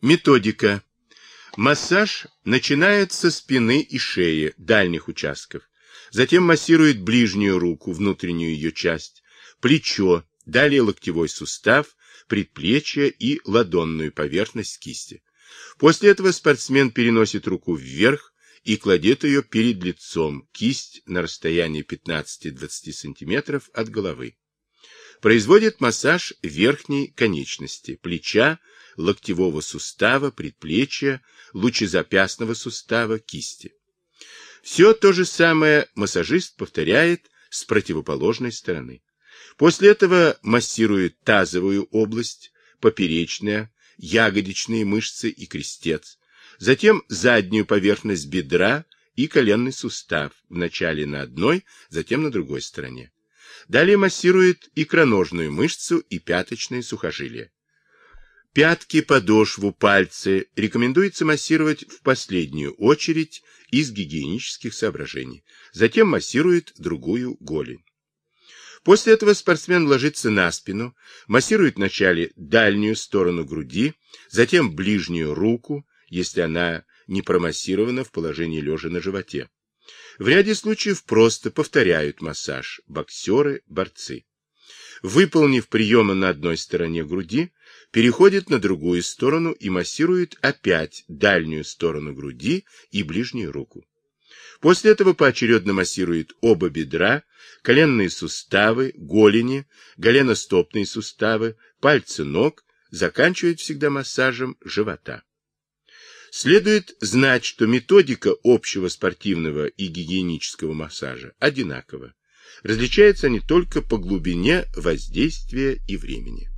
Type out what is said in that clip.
Методика. Массаж начинается со спины и шеи, дальних участков. Затем массирует ближнюю руку, внутреннюю ее часть, плечо, далее локтевой сустав, предплечье и ладонную поверхность кисти. После этого спортсмен переносит руку вверх и кладет ее перед лицом, кисть на расстоянии 15-20 см от головы. Производит массаж верхней конечности, плеча, локтевого сустава, предплечья, лучезапястного сустава, кисти. Все то же самое массажист повторяет с противоположной стороны. После этого массирует тазовую область, поперечная, ягодичные мышцы и крестец, затем заднюю поверхность бедра и коленный сустав, вначале на одной, затем на другой стороне. Далее массирует икроножную мышцу и пяточные сухожилия. Пятки, подошву, пальцы рекомендуется массировать в последнюю очередь из гигиенических соображений. Затем массирует другую голень. После этого спортсмен ложится на спину, массирует вначале дальнюю сторону груди, затем ближнюю руку, если она не промассирована в положении лежа на животе. В ряде случаев просто повторяют массаж боксеры, борцы. Выполнив приемы на одной стороне груди, переходит на другую сторону и массирует опять дальнюю сторону груди и ближнюю руку. После этого поочередно массирует оба бедра, коленные суставы, голени, голеностопные суставы, пальцы ног, заканчивает всегда массажем живота. Следует знать, что методика общего спортивного и гигиенического массажа одинакова. Различаются они только по глубине воздействия и времени.